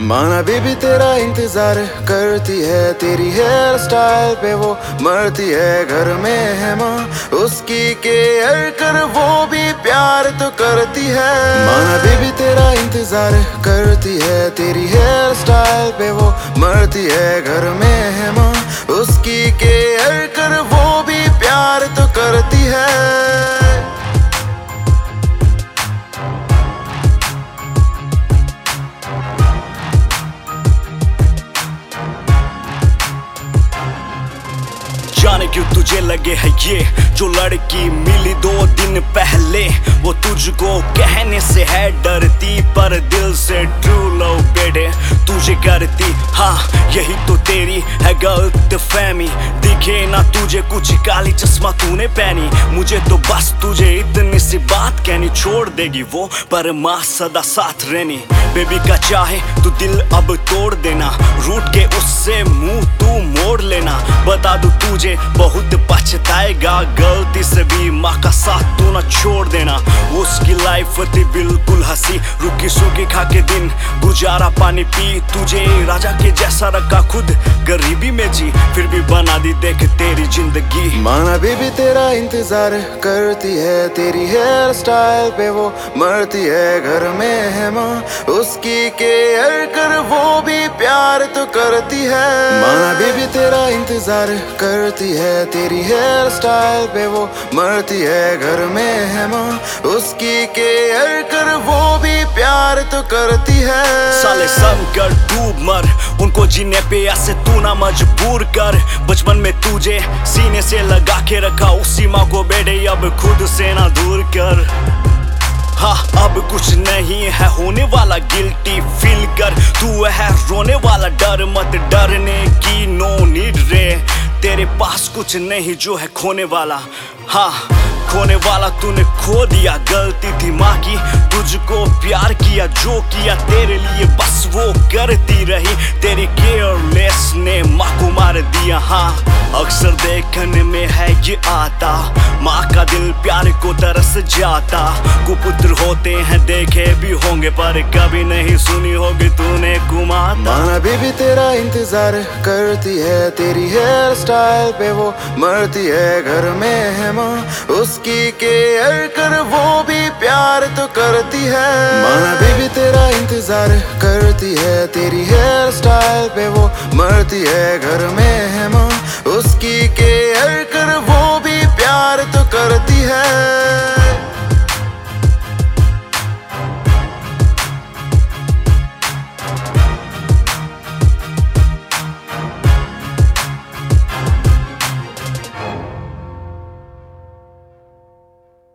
माना बेबी तेरा इंतज़ार करती है, तेरी हेयर स्टाइल पे वो मरती है, घर में है माँ, उसकी केयर कर वो भी प्यार तो करती है। माना बेबी तेरा इंतज़ार करती है, तेरी हेयर स्टाइल पे वो मरती है, घर में है माँ, उसकी केयर कर वो भी प्यार तो करती है। जाने क्यों तुझे लगे है ये? जो लड़की मिली दो दिन पहले, वो तुझको कहने से है डरती, पर दिल से ट्रू लव बेटे तुझे करती। हाँ यही तो तेरी है गलत फहमी। दिखे ना तुझे कुछ काली चश्मा तूने पहनी। मुझे तो बस तुझे इतनी सी बात कहनी छोड़ देगी वो, पर माँ सदा साथ रहनी। बेबी का चाहे तू दिल अब तोड़ देना। रूट के उससे मुँह तू मोड़ लेना। बता दू तुझे बहुत पछताएगा, गलती से भी माँ का साथ तू ना छोड़ देना। उसकी लाइफ थी बिल्कुल हँसी, रुकी सूखी खा के दिन। गुजारा पानी पी, तुझे राजा के जैसा रखा खुद। गरीबी में जी, फिर भी बना दी देख तेरी ज़िंदगी। माना बेबी तेरा इंतज़ार करती है, तेरी हेयर स्टाइल पे वो मरती है। घर में है माँ, उसकी केयर कर, वो भी तो करती है। माना बेबी तेरा इंतज़ार करती है। तेरी हेयर स्टाइल पे वो मरती है। घर में है माँ उसकी केयर कर वो भी प्यार तो करती है। साले सब कर डूब मर उनको जीने पे ऐसे तू ना मजबूर कर। बचपन में तुझे सीने से लगा के रखा उसी माँ को बेटे अब खुद से ना दूर कर। अब कुछ नहीं है होने वाला गिल्टी फील कर तू है रोने वाला, डर मत, डरने की नो नीड रे। तेरे पास कुछ नहीं जो है खोने वाला। हाँ खोने वाला तूने खो दिया, गलती थी माँ की। तुझको प्यार किया, जो किया तेरे लिए, बस वो करती रही। तेरी केयरलेस ने माँ को मार दिया हाँ। अक्सर देखने में है ये आता। माँ का दिल प्यार को तरस जाता। कुपुत्र होते हैं, देखे भी होंगे, पर कभी नहीं सुनी होगी तूने कुमाता। माना बेबी तेरा इंतज़ार करती है, तेरी हेयर स्टाइल पे वो मरती है, घर में है माँ। उसकी केयर कर, वो भी प्यार तो करती है। माना बेबी तेरा इंतज़ार करती है। तेरी हेयर स्टाइल पे वो मरती है। घर में है माँ, उसकी केयर कर